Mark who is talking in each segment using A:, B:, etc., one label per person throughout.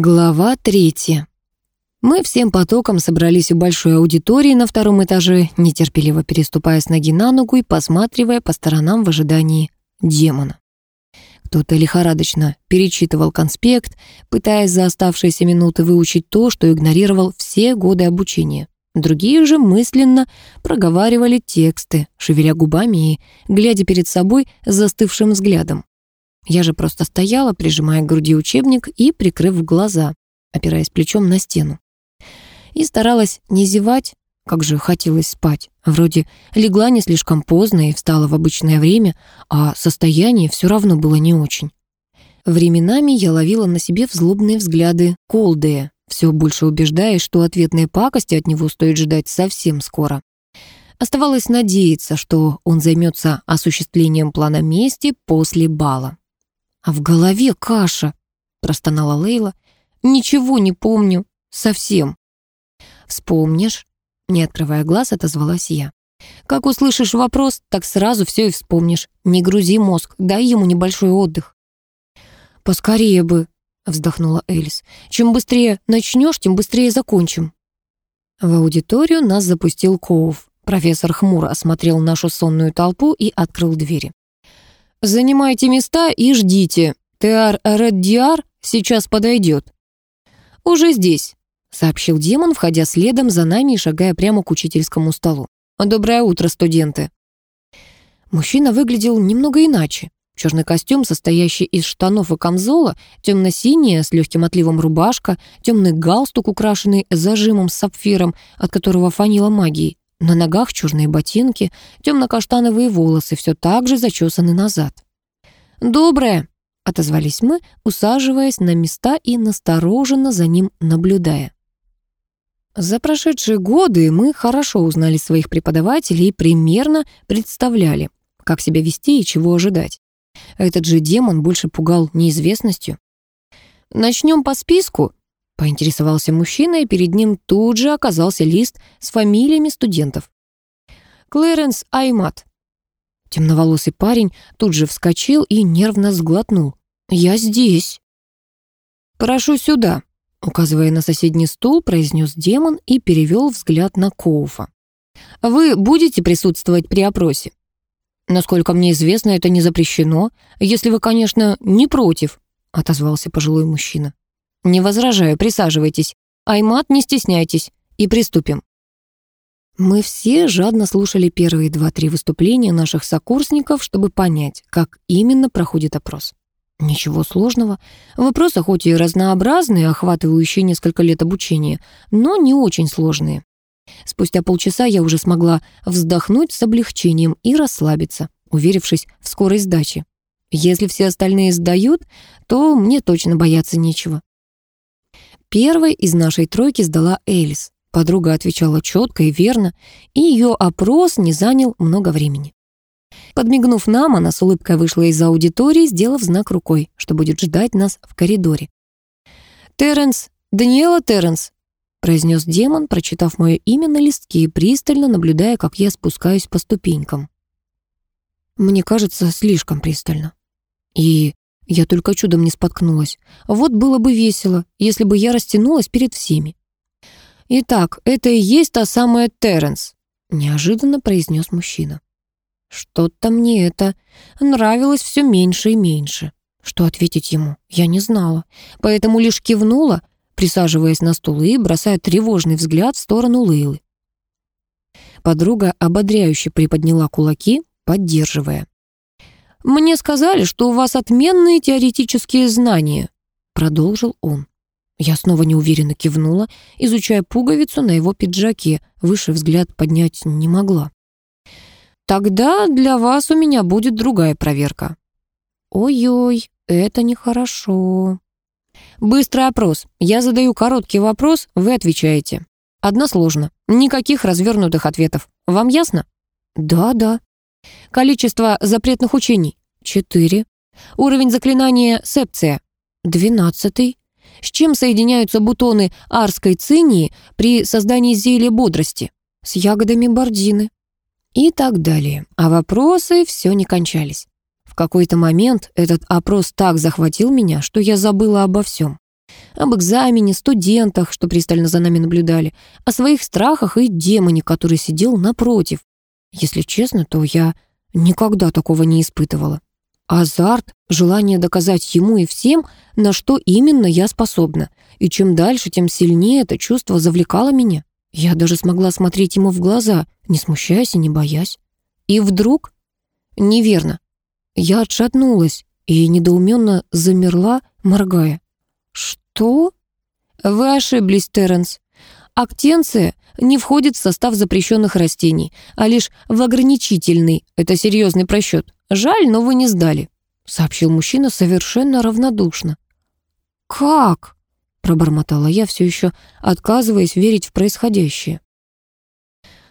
A: Глава третья. Мы всем потоком собрались у большой аудитории на втором этаже, нетерпеливо переступая с ноги на ногу и посматривая по сторонам в ожидании демона. Кто-то лихорадочно перечитывал конспект, пытаясь за оставшиеся минуты выучить то, что игнорировал все годы обучения. Другие же мысленно проговаривали тексты, шевеля губами и глядя перед собой застывшим взглядом. Я же просто стояла, прижимая к груди учебник и прикрыв глаза, опираясь плечом на стену. И старалась не зевать, как же хотелось спать. Вроде легла не слишком поздно и встала в обычное время, а состояние все равно было не очень. Временами я ловила на себе взлобные взгляды Колдея, все больше убеждаясь, что ответной пакости от него стоит ждать совсем скоро. Оставалось надеяться, что он займется осуществлением плана мести после бала. «А в голове каша», — простонала Лейла. «Ничего не помню. Совсем». «Вспомнишь?» — не открывая глаз, отозвалась я. «Как услышишь вопрос, так сразу все и вспомнишь. Не грузи мозг, дай ему небольшой отдых». «Поскорее бы», — вздохнула Элис. «Чем быстрее начнешь, тем быстрее закончим». В аудиторию нас запустил Коув. Профессор хмуро осмотрел нашу сонную толпу и открыл двери. Занимайте места и ждите. Теар Реддиар сейчас подойдет. Уже здесь, сообщил демон, входя следом за нами и шагая прямо к учительскому столу. Доброе утро, студенты. Мужчина выглядел немного иначе. Черный костюм, состоящий из штанов и камзола, темно-синяя с легким отливом рубашка, темный галстук, украшенный зажимом с сапфиром, от которого фанила магией, на ногах черные ботинки, темно-каштановые волосы, все так же зачесаны назад. «Доброе!» — отозвались мы, усаживаясь на места и настороженно за ним наблюдая. За прошедшие годы мы хорошо узнали своих преподавателей и примерно представляли, как себя вести и чего ожидать. Этот же демон больше пугал неизвестностью. Начнем по списку Поинтересовался мужчина, и перед ним тут же оказался лист с фамилиями студентов. Клэренс Аймат. Темноволосый парень тут же вскочил и нервно сглотнул. «Я здесь». «Прошу сюда», — указывая на соседний стул, произнес демон и перевел взгляд на Коуфа. «Вы будете присутствовать при опросе?» «Насколько мне известно, это не запрещено, если вы, конечно, не против», — отозвался пожилой мужчина. «Не возражаю, присаживайтесь. Аймат, не стесняйтесь. И приступим». Мы все жадно слушали первые два-три выступления наших сокурсников, чтобы понять, как именно проходит опрос. Ничего сложного. Вопросы хоть и разнообразные, охватывающие несколько лет обучения, но не очень сложные. Спустя полчаса я уже смогла вздохнуть с облегчением и расслабиться, уверившись в скорой сдаче. Если все остальные сдают, то мне точно бояться нечего. Первой из нашей тройки сдала Элис. Подруга отвечала четко и верно, и ее опрос не занял много времени. Подмигнув нам, она с улыбкой вышла из аудитории, сделав знак рукой, что будет ждать нас в коридоре. «Терренс, Даниэла Терренс», — произнес демон, прочитав мое имя на листке и пристально наблюдая, как я спускаюсь по ступенькам. Мне кажется, слишком пристально. И я только чудом не споткнулась. Вот было бы весело, если бы я растянулась перед всеми. «Итак, это и есть та самая Терренс», — неожиданно произнес мужчина. Что-то мне это нравилось все меньше и меньше. Что ответить ему, я не знала, поэтому лишь кивнула, присаживаясь на стул и бросая тревожный взгляд в сторону Лейлы. Подруга ободряюще приподняла кулаки, поддерживая. «Мне сказали, что у вас отменные теоретические знания», — продолжил он. Я снова неуверенно кивнула, изучая пуговицу на его пиджаке, выше взгляд поднять не могла. «Тогда для вас у меня будет другая проверка». «Ой-ой, это нехорошо». «Быстрый опрос. Я задаю короткий вопрос, вы отвечаете. Односложно. Никаких развернутых ответов. Вам ясно?» «Да, да». Количество запретных учений — 4. Уровень заклинания сепция — 12. С чем соединяются бутоны арской цинии при создании зелья бодрости? С ягодами бордины. И так далее. А вопросы все не кончались. В какой-то момент этот опрос так захватил меня, что я забыла обо всем. Об экзамене, студентах, что пристально за нами наблюдали, о своих страхах и демоне, который сидел напротив. Если честно, то я никогда такого не испытывала. Азарт, желание доказать ему и всем, на что именно я способна. И чем дальше, тем сильнее это чувство завлекало меня. Я даже смогла смотреть ему в глаза, не смущаясь и не боясь. И вдруг... Неверно. Я отшатнулась и недоуменно замерла, моргая. «Что?» «Вы ошиблись, Терренс. Актенция не входит в состав запрещенных растений, а лишь в ограничительный. Это серьезный просчет. Жаль, но вы не сдали», — сообщил мужчина совершенно равнодушно. «Как?» — пробормотала я, все еще отказываясь верить в происходящее.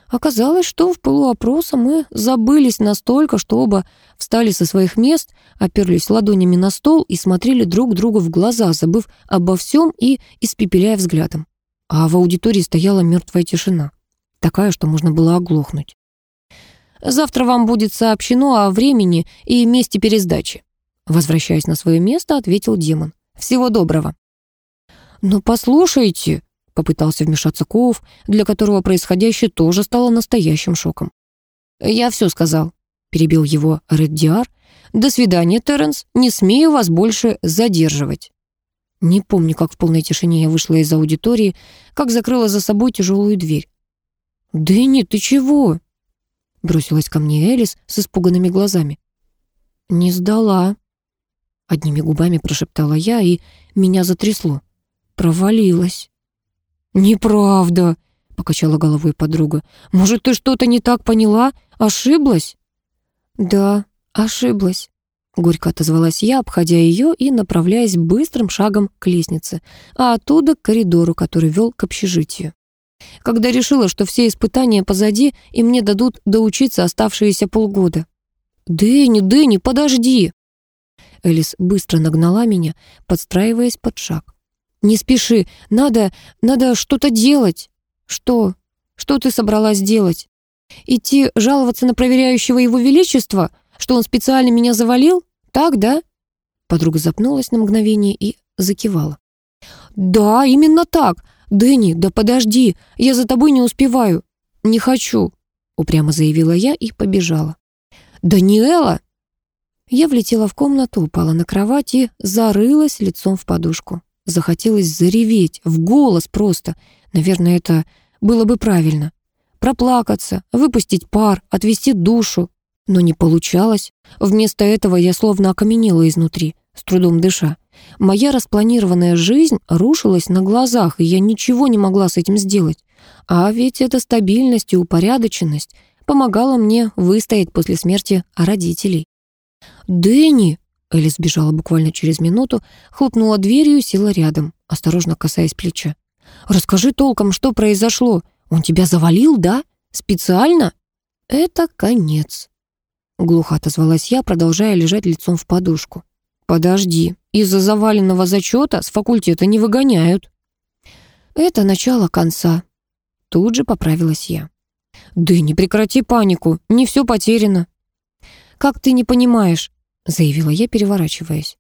A: Оказалось, что в пылу опроса мы забылись настолько, что оба встали со своих мест, оперлись ладонями на стол и смотрели друг другу в глаза, забыв обо всем и испепеляя взглядом. А в аудитории стояла мертвая тишина, такая, что можно было оглохнуть. «Завтра вам будет сообщено о времени и месте пересдачи», возвращаясь на свое место, ответил демон. «Всего доброго». «Но послушайте», Попытался вмешаться Коув, для которого происходящее тоже стало настоящим шоком. «Я все сказал», — перебил его Реддиар. «До свидания, Терренс. Не смею вас больше задерживать». Не помню, как в полной тишине я вышла из аудитории, как закрыла за собой тяжелую дверь. «Дэнни, ты чего?» Бросилась ко мне Элис с испуганными глазами. «Не сдала», — одними губами прошептала я, и меня затрясло. «Провалилась». «Неправда», — покачала головой подруга. «Может, ты что-то не так поняла? Ошиблась?» «Да, ошиблась», — горько отозвалась я, обходя ее и направляясь быстрым шагом к лестнице, а оттуда к коридору, который вел к общежитию. Когда решила, что все испытания позади, и мне дадут доучиться оставшиеся полгода. «Дэнни, Дэнни, подожди!» Элис быстро нагнала меня, подстраиваясь под шаг. «Не спеши, надо, надо что-то делать». «Что? Что ты собралась делать? Идти жаловаться на проверяющего его величество, что он специально меня завалил? Так, да?» Подруга запнулась на мгновение и закивала. «Да, именно так. Дэнни, да подожди, я за тобой не успеваю. Не хочу», упрямо заявила я и побежала. «Даниэла!» Я влетела в комнату, упала на кровать и зарылась лицом в подушку. Захотелось зареветь, в голос просто. Наверное, это было бы правильно. Проплакаться, выпустить пар, отвести душу. Но не получалось. Вместо этого я словно окаменела изнутри, с трудом дыша. Моя распланированная жизнь рушилась на глазах, и я ничего не могла с этим сделать. А ведь эта стабильность и упорядоченность помогала мне выстоять после смерти родителей. «Дэнни!» Элис бежала буквально через минуту, хлопнула дверью села рядом, осторожно касаясь плеча. «Расскажи толком, что произошло. Он тебя завалил, да? Специально?» «Это конец», — глухо отозвалась я, продолжая лежать лицом в подушку. «Подожди, из-за заваленного зачета с факультета не выгоняют». «Это начало конца», — тут же поправилась я. «Да не прекрати панику, не все потеряно». «Как ты не понимаешь? заявила я, переворачиваясь.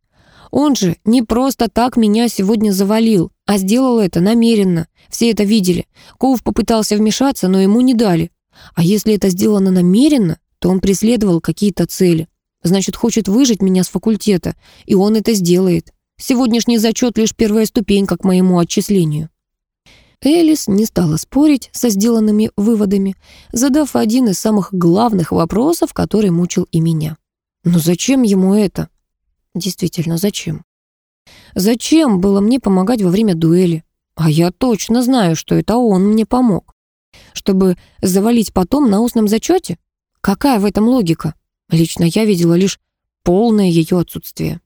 A: Он же не просто так меня сегодня завалил, а сделал это намеренно. Все это видели. Коув попытался вмешаться, но ему не дали. А если это сделано намеренно, то он преследовал какие-то цели. Значит, хочет выжить меня с факультета, и он это сделает. Сегодняшний зачет лишь первая ступенька к моему отчислению. Элис не стала спорить со сделанными выводами, задав один из самых главных вопросов, который мучил и меня. Но зачем ему это? Действительно, зачем? Зачем было мне помогать во время дуэли? А я точно знаю, что это он мне помог. Чтобы завалить потом на устном зачете? Какая в этом логика? Лично я видела лишь полное ее отсутствие.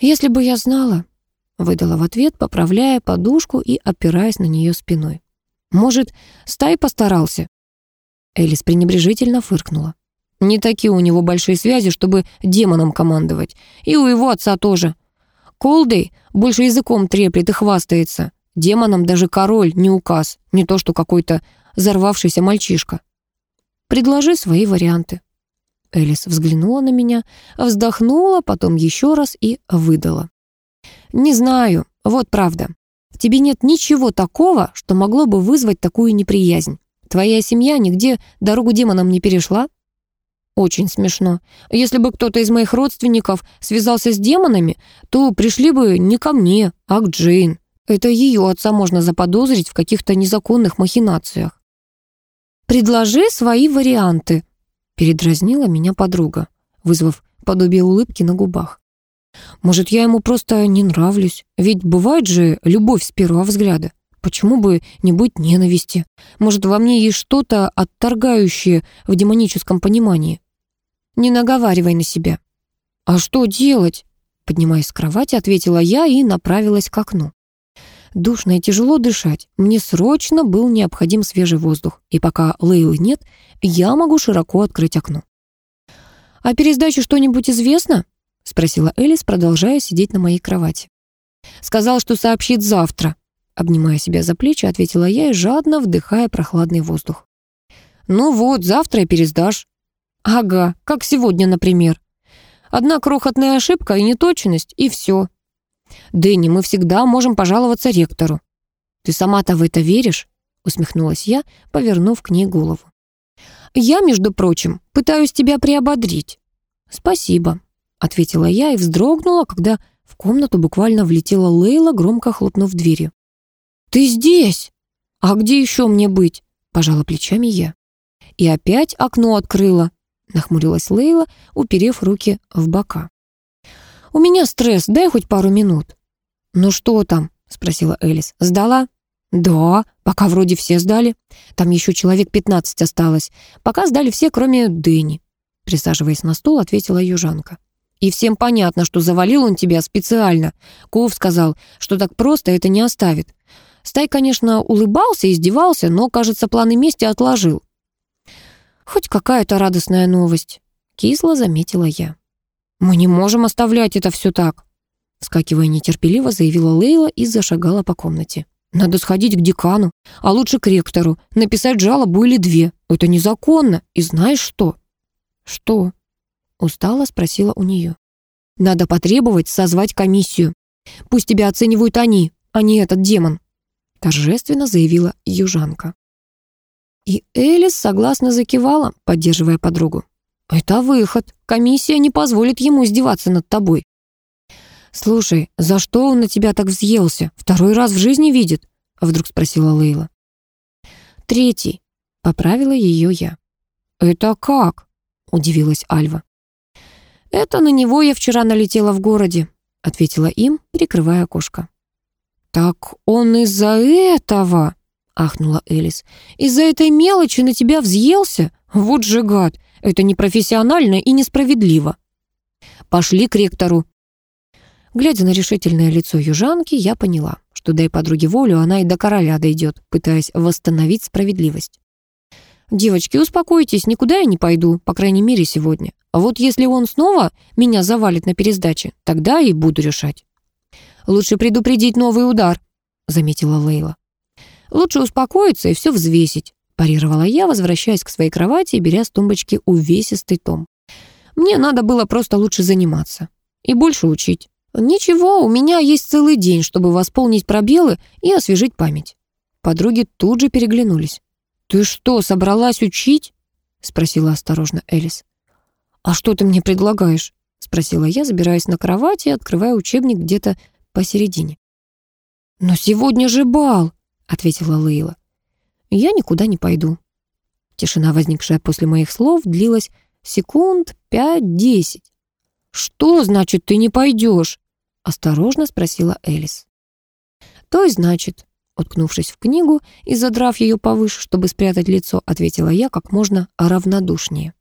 A: «Если бы я знала», — выдала в ответ, поправляя подушку и опираясь на нее спиной. «Может, Стай постарался?» Элис пренебрежительно фыркнула. Не такие у него большие связи, чтобы демоном командовать. И у его отца тоже. Колдей больше языком треплет и хвастается. Демоном даже король не указ, не то что какой-то взорвавшийся мальчишка. Предложи свои варианты. Элис взглянула на меня, вздохнула, потом еще раз и выдала. «Не знаю. вот правда. В тебе нет ничего такого, что могло бы вызвать такую неприязнь. Твоя семья нигде дорогу демонам не перешла? Очень смешно. Если бы кто-то из моих родственников связался с демонами, то пришли бы не ко мне, а к Джейн. Это ее отца можно заподозрить в каких-то незаконных махинациях. «Предложи свои варианты», — передразнила меня подруга, вызвав подобие улыбки на губах. «Может, я ему просто не нравлюсь? Ведь бывает же любовь с первого взгляда. Почему бы не быть ненависти? Может, во мне есть что-то отторгающее в демоническом понимании? Не наговаривай на себя. А что делать? Поднимаясь с кровати, ответила я и направилась к окну. Душно и тяжело дышать. Мне срочно был необходим свежий воздух. И пока Лейлы нет, я могу широко открыть окно. «А пересдаче что-нибудь известно?» — спросила Элис, продолжая сидеть на моей кровати. «Сказал, что сообщит завтра», Обнимая себя за плечи, ответила я и жадно вдыхая прохладный воздух. «Ну вот, завтра и пересдашь». «Ага, как сегодня, например. Одна крохотная ошибка и неточность, и все. Дэнни, мы всегда можем пожаловаться ректору». «Ты сама-то в это веришь?» усмехнулась я, повернув к ней голову. «Я, между прочим, пытаюсь тебя приободрить». «Спасибо», — ответила я и вздрогнула, когда в комнату буквально влетела Лейла, громко хлопнув дверью. «Ты здесь! А где еще мне быть?» — пожала плечами я. И опять окно открыла, нахмурилась Лейла, уперев руки в бока. «У меня стресс, дай хоть пару минут». «Ну что там?» — спросила Элис. «Сдала?» «Да, пока вроде все сдали. Там еще человек пятнадцать осталось. Пока сдали все, кроме Дэнни». Присаживаясь на стул, ответила южанка. «И всем понятно, что завалил он тебя специально. Ков сказал, что так просто это не оставит. Стай, конечно, улыбался, издевался, но, кажется, планы мести отложил. «Хоть какая-то радостная новость», — кисло заметила я. «Мы не можем оставлять это все так», — скакивая нетерпеливо, заявила Лейла и зашагала по комнате. «Надо сходить к декану, а лучше к ректору, написать жалобу или две. Это незаконно. И знаешь что?» «Что?» — устало спросила у нее. «Надо потребовать созвать комиссию. Пусть тебя оценивают они, а не этот демон» торжественно заявила южанка. И Элис согласно закивала, поддерживая подругу. «Это выход. Комиссия не позволит ему издеваться над тобой». «Слушай, за что он на тебя так взъелся? Второй раз в жизни видит?» — вдруг спросила Лейла. «Третий», — поправила ее я. «Это как?» — удивилась Альва. «Это на него я вчера налетела в городе», — ответила им, прикрывая окошко. «Так он из-за этого...» — ахнула Элис. «Из-за этой мелочи на тебя взъелся? Вот же гад! Это непрофессионально и несправедливо!» «Пошли к ректору!» Глядя на решительное лицо южанки, я поняла, что дай подруге волю, она и до короля дойдет, пытаясь восстановить справедливость. «Девочки, успокойтесь, никуда я не пойду, по крайней мере, сегодня. А вот если он снова меня завалит на пересдаче, тогда и буду решать». Лучше предупредить новый удар», — заметила Лейла. «Лучше успокоиться и все взвесить», — парировала я, возвращаясь к своей кровати и беря с тумбочки увесистый том. «Мне надо было просто лучше заниматься и больше учить. Ничего, у меня есть целый день, чтобы восполнить пробелы и освежить память». Подруги тут же переглянулись. «Ты что, собралась учить?» — спросила осторожно Элис. «А что ты мне предлагаешь?» — спросила я, забираясь на кровать и открывая учебник где-то посередине. «Но сегодня же бал!» — ответила Лейла. «Я никуда не пойду». Тишина, возникшая после моих слов, длилась секунд пять-десять. «Что значит, ты не пойдешь?» — осторожно спросила Элис. «То и значит», — уткнувшись в книгу и задрав ее повыше, чтобы спрятать лицо, ответила я как можно равнодушнее.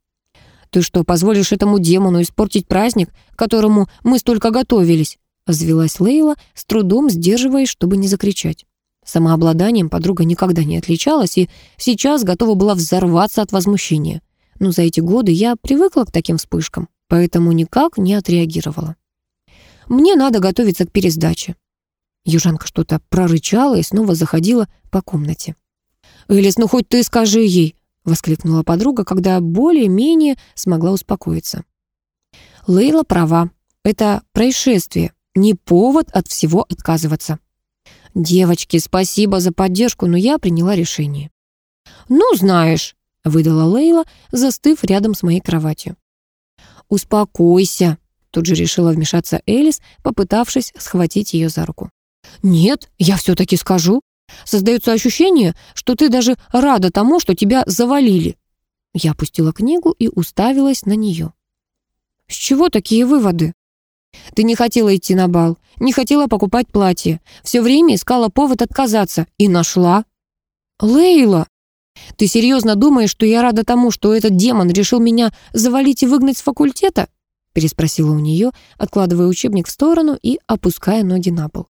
A: «Ты что, позволишь этому демону испортить праздник, к которому мы столько готовились?» Взвелась Лейла, с трудом сдерживаясь, чтобы не закричать. Самообладанием подруга никогда не отличалась и сейчас готова была взорваться от возмущения. Но за эти годы я привыкла к таким вспышкам, поэтому никак не отреагировала. «Мне надо готовиться к пересдаче». Южанка что-то прорычала и снова заходила по комнате. «Элис, ну хоть ты скажи ей!» — воскликнула подруга, когда более-менее смогла успокоиться. Лейла права. Это происшествие, не повод от всего отказываться. «Девочки, спасибо за поддержку, но я приняла решение». «Ну, знаешь», — выдала Лейла, застыв рядом с моей кроватью. «Успокойся», — тут же решила вмешаться Элис, попытавшись схватить ее за руку. «Нет, я все-таки скажу. Создается ощущение, что ты даже рада тому, что тебя завалили». Я опустила книгу и уставилась на нее. «С чего такие выводы?» «Ты не хотела идти на бал, не хотела покупать платье, все время искала повод отказаться и нашла». «Лейла, ты серьезно думаешь, что я рада тому, что этот демон решил меня завалить и выгнать с факультета?» переспросила у нее, откладывая учебник в сторону и опуская ноги на пол.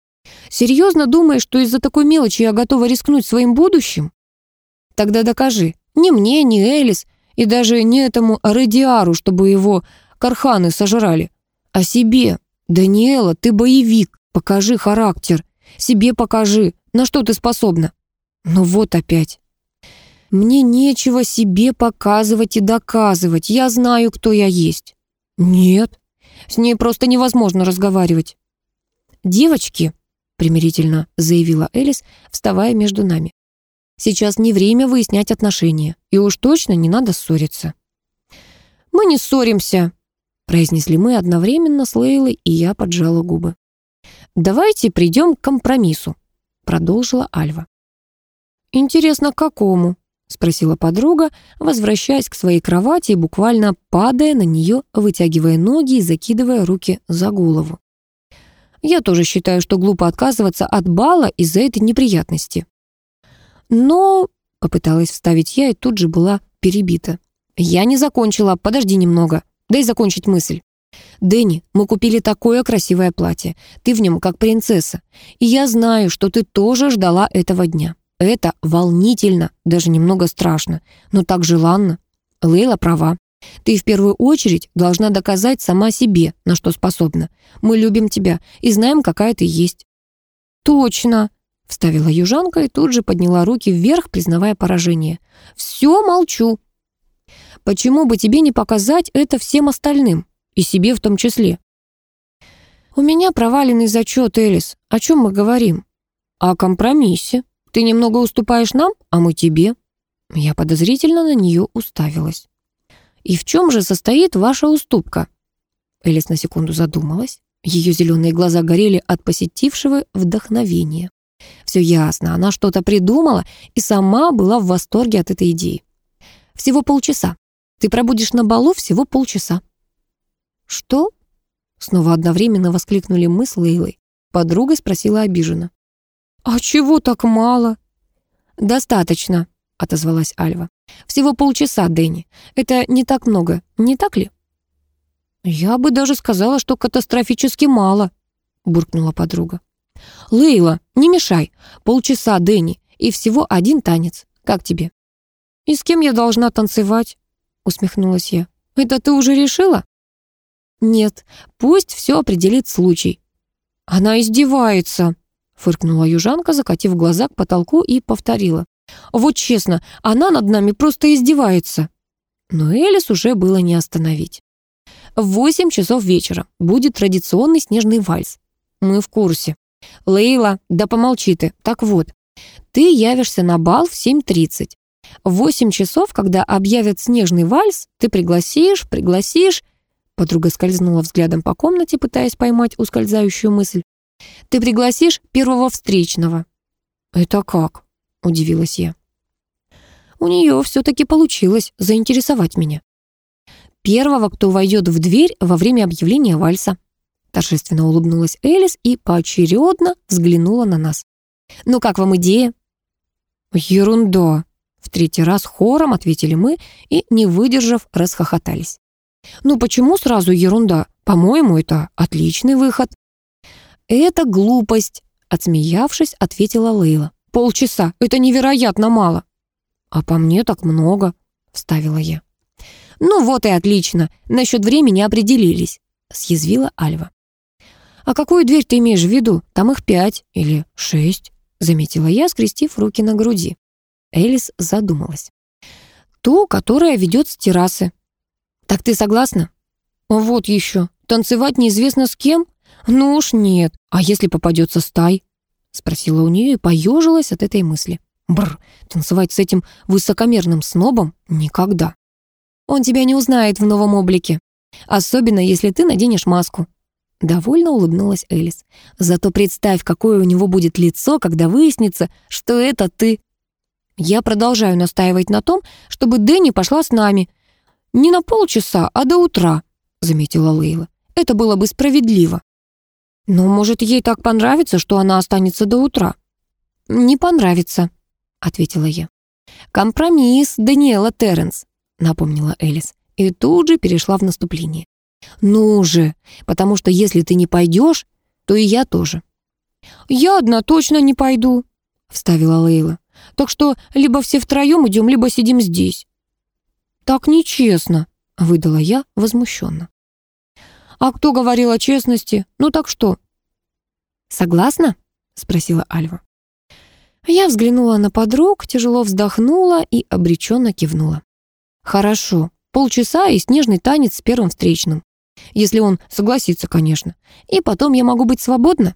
A: «Серьезно думаешь, что из-за такой мелочи я готова рискнуть своим будущим?» «Тогда докажи. Ни мне, ни Элис, и даже не этому Радиару, чтобы его карханы сожрали. А себе. Даниэла, ты боевик. Покажи характер. Себе покажи, на что ты способна. Ну вот опять. Мне нечего себе показывать и доказывать. Я знаю, кто я есть. Нет, с ней просто невозможно разговаривать. Девочки, примирительно заявила Элис, вставая между нами. Сейчас не время выяснять отношения, и уж точно не надо ссориться. Мы не ссоримся, произнесли мы одновременно с Лейлой, и я поджала губы. Давайте придем к компромиссу, продолжила Альва. Интересно, к какому? спросила подруга, возвращаясь к своей кровати и буквально падая на нее, вытягивая ноги и закидывая руки за голову. Я тоже считаю, что глупо отказываться от бала из-за этой неприятности. Но, попыталась вставить я и тут же была перебита. Я не закончила, подожди немного, дай закончить мысль. Дэнни, мы купили такое красивое платье. Ты в нем как принцесса. И я знаю, что ты тоже ждала этого дня. Это волнительно, даже немного страшно, но так желанно. Лейла права. Ты в первую очередь должна доказать сама себе, на что способна. Мы любим тебя и знаем, какая ты есть. Точно, вставила южанка и тут же подняла руки вверх, признавая поражение. Все, молчу. Почему бы тебе не показать это всем остальным, и себе в том числе? У меня проваленный зачет, Элис. О чем мы говорим? О компромиссе. Ты немного уступаешь нам, а мы тебе». Я подозрительно на нее уставилась. «И в чем же состоит ваша уступка?» Элис на секунду задумалась. Ее зеленые глаза горели от посетившего вдохновения. Все ясно, она что-то придумала и сама была в восторге от этой идеи. «Всего полчаса. Ты пробудешь на балу всего полчаса». «Что?» Снова одновременно воскликнули мы с Лейлой. Подруга спросила обиженно. «А чего так мало?» «Достаточно», — отозвалась Альва. «Всего полчаса, Дэнни. Это не так много, не так ли?» «Я бы даже сказала, что катастрофически мало», — буркнула подруга. «Лейла, не мешай. Полчаса, Дэнни, и всего один танец. Как тебе?» «И с кем я должна танцевать?» — усмехнулась я. «Это ты уже решила?» «Нет, пусть все определит случай». «Она издевается», Фыркнула южанка, закатив глаза к потолку и повторила. «Вот честно, она над нами просто издевается». Но Элис уже было не остановить. В восемь часов вечера будет традиционный снежный вальс. Мы в курсе. Лейла, да помолчи ты. Так вот, ты явишься на бал в 7.30. В 8 часов, когда объявят снежный вальс, ты пригласишь, пригласишь... Подруга скользнула взглядом по комнате, пытаясь поймать ускользающую мысль. Ты пригласишь первого встречного». «Это как?» — удивилась я. У нее все-таки получилось заинтересовать меня. Первого, кто войдет в дверь во время объявления вальса. Торжественно улыбнулась Элис и поочередно взглянула на нас. «Ну как вам идея?» «Ерунда!» В третий раз хором ответили мы и, не выдержав, расхохотались. «Ну почему сразу ерунда? По-моему, это отличный выход». «Это глупость», — отсмеявшись, ответила Лейла. «Полчаса — это невероятно мало». «А по мне так много», — вставила я. «Ну вот и отлично, насчет времени определились», — съязвила Альва. «А какую дверь ты имеешь в виду? Там их пять или шесть», — заметила я, скрестив руки на груди. Элис задумалась. «Ту, которая ведет с террасы». «Так ты согласна?» «Вот еще. Танцевать неизвестно с кем? «Ну уж нет. А если попадется стай?» Спросила у нее и поежилась от этой мысли. Бр, танцевать с этим высокомерным снобом никогда. Он тебя не узнает в новом облике. Особенно, если ты наденешь маску. Довольно улыбнулась Элис. Зато представь, какое у него будет лицо, когда выяснится, что это ты. Я продолжаю настаивать на том, чтобы Дэнни пошла с нами. Не на полчаса, а до утра, заметила Лейла. Это было бы справедливо. Но, может, ей так понравится, что она останется до утра? Не понравится, ответила я. Компромисс, Даниэла Терренс, напомнила Элис. И тут же перешла в наступление. «Ну же, потому что если ты не пойдешь, то и я тоже». «Я одна точно не пойду», — вставила Лейла. «Так что либо все втроем идем, либо сидим здесь». «Так нечестно», — выдала я возмущенно. «А кто говорил о честности? Ну так что?» «Согласна?» — спросила Альва. Я взглянула на подруг, тяжело вздохнула и обреченно кивнула. «Хорошо, полчаса и снежный танец с первым встречным. Если он согласится, конечно. И потом я могу быть свободна?»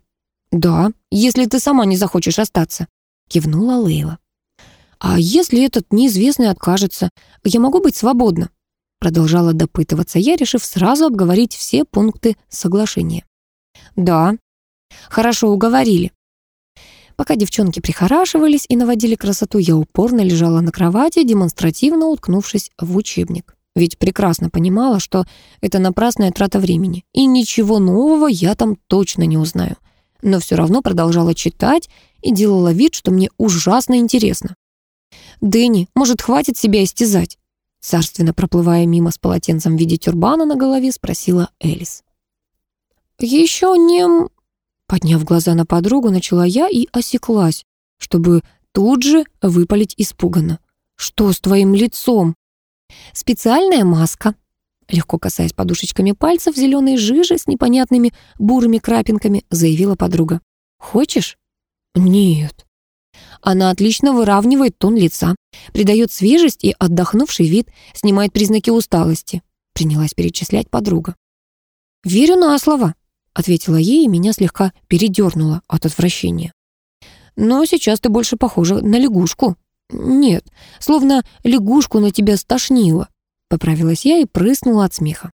A: «Да, если ты сама не захочешь остаться», — кивнула Лейла. «А если этот неизвестный откажется, я могу быть свободна?» Продолжала допытываться я, решив сразу обговорить все пункты соглашения. «Да». «Хорошо, уговорили». Пока девчонки прихорашивались и наводили красоту, я упорно лежала на кровати, демонстративно уткнувшись в учебник. Ведь прекрасно понимала, что это напрасная трата времени, и ничего нового я там точно не узнаю. Но все равно продолжала читать и делала вид, что мне ужасно интересно. «Дэнни, может, хватит себя истязать?» Царственно проплывая мимо с полотенцем в виде тюрбана на голове, спросила Элис. «Еще не...» Подняв глаза на подругу, начала я и осеклась, чтобы тут же выпалить испуганно. «Что с твоим лицом?» Специальная маска. Легко касаясь подушечками пальцев зеленой жижи с непонятными бурыми крапинками, заявила подруга. «Хочешь?» «Нет». Она отлично выравнивает тон лица, придает свежесть и отдохнувший вид, снимает признаки усталости. Принялась перечислять подруга. «Верю на слово», — ответила ей, и меня слегка передернуло от отвращения. «Но сейчас ты больше похожа на лягушку», «Нет, словно лягушку на тебя стошнило», — поправилась я и прыснула от смеха.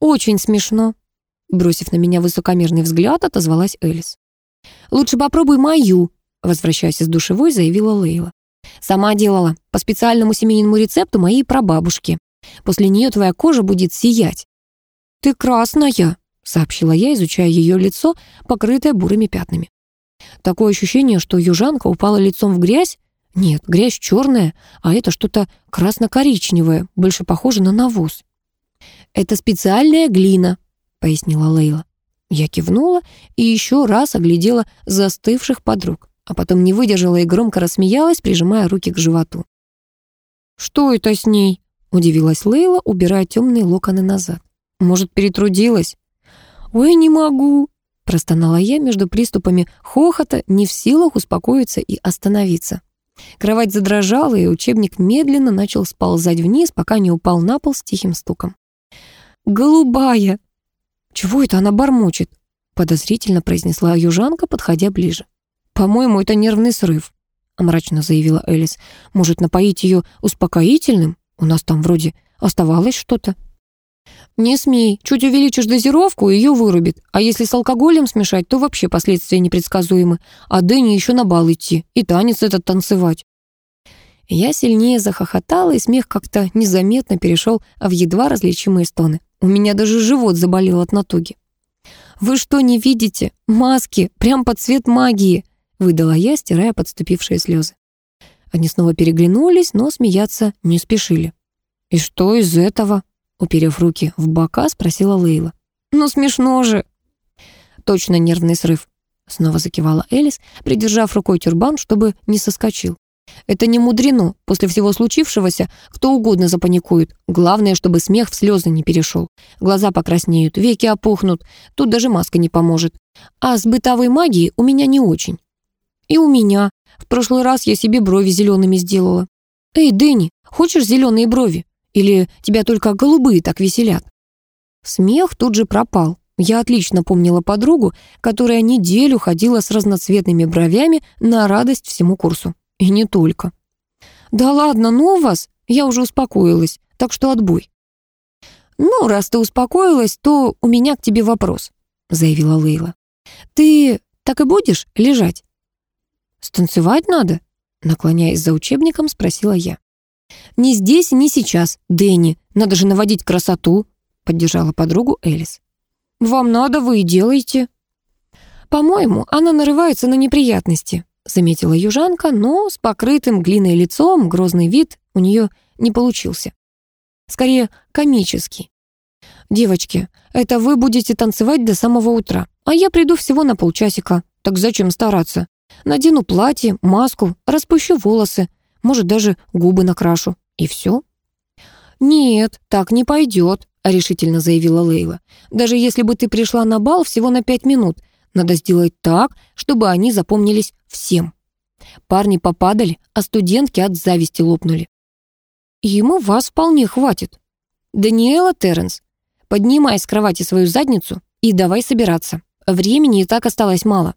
A: «Очень смешно», — бросив на меня высокомерный взгляд, отозвалась Элис. «Лучше попробуй мою», — возвращаясь из душевой, заявила Лейла. «Сама делала, по специальному семейному рецепту моей прабабушки. После нее твоя кожа будет сиять». «Ты красная», — сообщила я, изучая ее лицо, покрытое бурыми пятнами. Такое ощущение, что южанка упала лицом в грязь нет, грязь черная, а это что-то красно-коричневое, больше похоже на навоз. «Это специальная глина», — пояснила Лейла. Я кивнула и еще раз оглядела застывших подруг, а потом не выдержала и громко рассмеялась, прижимая руки к животу. «Что это с ней?» — удивилась Лейла, убирая темные локоны назад. «Может, перетрудилась?» «Ой, не могу!» — простонала я между приступами хохота, не в силах успокоиться и остановиться. Кровать задрожала, и учебник медленно начал сползать вниз, пока не упал на пол с тихим стуком. «Голубая!» «Чего это она бормочет?» подозрительно произнесла южанка, подходя ближе. «По-моему, это нервный срыв», мрачно заявила Элис. «Может, напоить ее успокоительным? У нас там вроде оставалось что-то». «Не смей. Чуть увеличишь дозировку, ее вырубит. А если с алкоголем смешать, то вообще последствия непредсказуемы. А Дэнни еще на бал идти и танец этот танцевать». Я сильнее захохотала, и смех как-то незаметно перешел в едва различимые стоны. У меня даже живот заболел от натуги. «Вы что, не видите? Маски! Прям под цвет магии!» выдала я, стирая подступившие слезы. Они снова переглянулись, но смеяться не спешили. «И что из этого?» Уперев руки в бока, спросила Лейла. «Ну смешно же!» «Точно нервный срыв», — снова закивала Элис, придержав рукой тюрбан, чтобы не соскочил. «Это не мудрено. После всего случившегося кто угодно запаникует. Главное, чтобы смех в слезы не перешел. Глаза покраснеют, веки опухнут. Тут даже маска не поможет. А с бытовой магией у меня не очень». «И у меня. В прошлый раз я себе брови зелеными сделала». «Эй, Дэнни, хочешь зеленые брови?» Или тебя только голубые так веселят?» Смех тут же пропал, Я отлично помнила подругу, которая неделю ходила с разноцветными бровями на радость всему курсу. И не только. «Да ладно, ну вас, я уже успокоилась, так что отбой». «Ну, раз ты успокоилась, то у меня к тебе вопрос», — заявила Лейла. «Ты так и будешь лежать?» «Станцевать надо?» — наклоняясь за учебником, спросила я. «Не здесь, не сейчас, Дэнни. Надо же наводить красоту», — поддержала подругу Элис. «Вам надо, вы и делаете». «По-моему, она нарывается на неприятности», — заметила южанка, но с покрытым глиной лицом грозный вид у нее не получился. Скорее, комический. «Девочки, это вы будете танцевать до самого утра, а я приду всего на полчасика. Так зачем стараться? Надену платье, маску, распущу волосы, может, даже губы накрашу. И все. «Нет, так не пойдет», — решительно заявила Лейла. «Даже если бы ты пришла на бал всего на пять минут, надо сделать так, чтобы они запомнились всем. Парни попадали, а студентки от зависти лопнули. Ему вас вполне хватит. Даниэла Терренс, поднимай с кровати свою задницу и давай собираться. Времени и так осталось мало.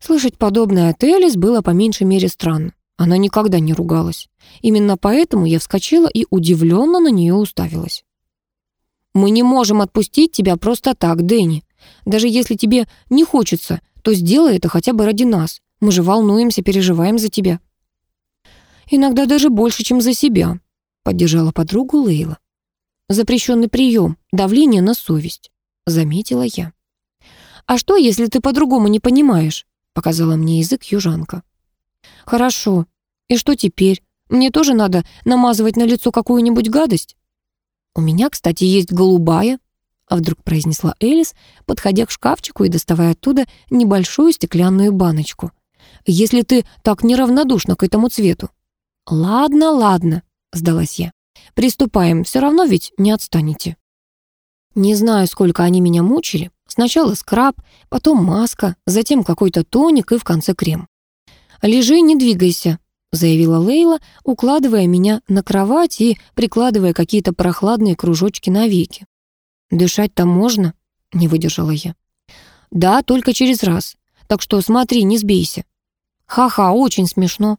A: Слышать подобное от Элис было по меньшей мере странно. Она никогда не ругалась. Именно поэтому я вскочила и удивленно на нее уставилась. «Мы не можем отпустить тебя просто так, Дэнни. Даже если тебе не хочется, то сделай это хотя бы ради нас. Мы же волнуемся, переживаем за тебя». «Иногда даже больше, чем за себя», — поддержала подругу Лейла. «Запрещенный прием, давление на совесть», — заметила я. «А что, если ты по-другому не понимаешь?» — показала мне язык южанка. «Хорошо. И что теперь? Мне тоже надо намазывать на лицо какую-нибудь гадость?» «У меня, кстати, есть голубая», — вдруг произнесла Элис, подходя к шкафчику и доставая оттуда небольшую стеклянную баночку. «Если ты так неравнодушна к этому цвету». «Ладно, ладно», — сдалась я. «Приступаем, все равно ведь не отстанете». Не знаю, сколько они меня мучили. Сначала скраб, потом маска, затем какой-то тоник и в конце крем. «Лежи, не двигайся», — заявила Лейла, укладывая меня на кровать и прикладывая какие-то прохладные кружочки на веки. «Дышать-то можно?» — не выдержала я. «Да, только через раз. Так что смотри, не сбейся». «Ха-ха, очень смешно».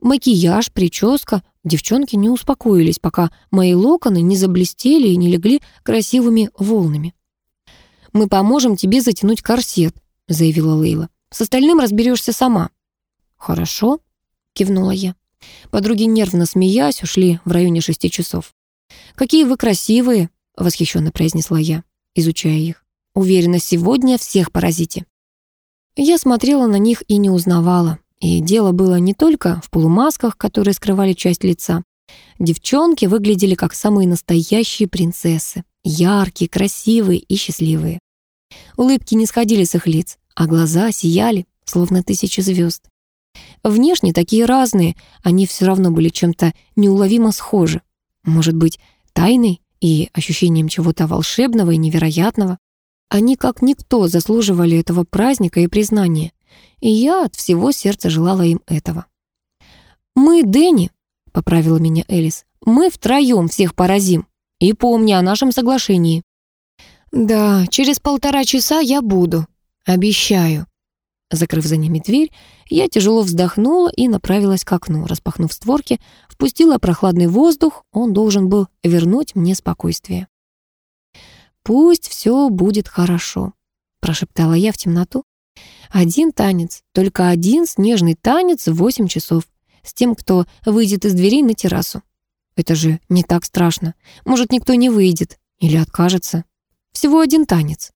A: Макияж, прическа. Девчонки не успокоились, пока мои локоны не заблестели и не легли красивыми волнами. «Мы поможем тебе затянуть корсет», — заявила Лейла. «С остальным разберешься сама». «Хорошо», — кивнула я. Подруги, нервно смеясь, ушли в районе шести часов. «Какие вы красивые!» — восхищенно произнесла я, изучая их. «Уверена, сегодня всех поразите». Я смотрела на них и не узнавала. И дело было не только в полумасках, которые скрывали часть лица. Девчонки выглядели как самые настоящие принцессы. Яркие, красивые и счастливые. Улыбки не сходили с их лиц, а глаза сияли, словно тысячи звезд. Внешне такие разные, они все равно были чем-то неуловимо схожи. Может быть, тайной и ощущением чего-то волшебного и невероятного. Они, как никто, заслуживали этого праздника и признания и я от всего сердца желала им этого. «Мы, Дэнни», — поправила меня Элис, — «мы втроем всех поразим. И помни о нашем соглашении». «Да, через полтора часа я буду. Обещаю». Закрыв за ними дверь, я тяжело вздохнула и направилась к окну. Распахнув створки, впустила прохладный воздух, он должен был вернуть мне спокойствие. «Пусть все будет хорошо», — прошептала я в темноту. Один танец, только один снежный танец в восемь часов с тем, кто выйдет из дверей на террасу. Это же не так страшно. Может, никто не выйдет или откажется. Всего один танец.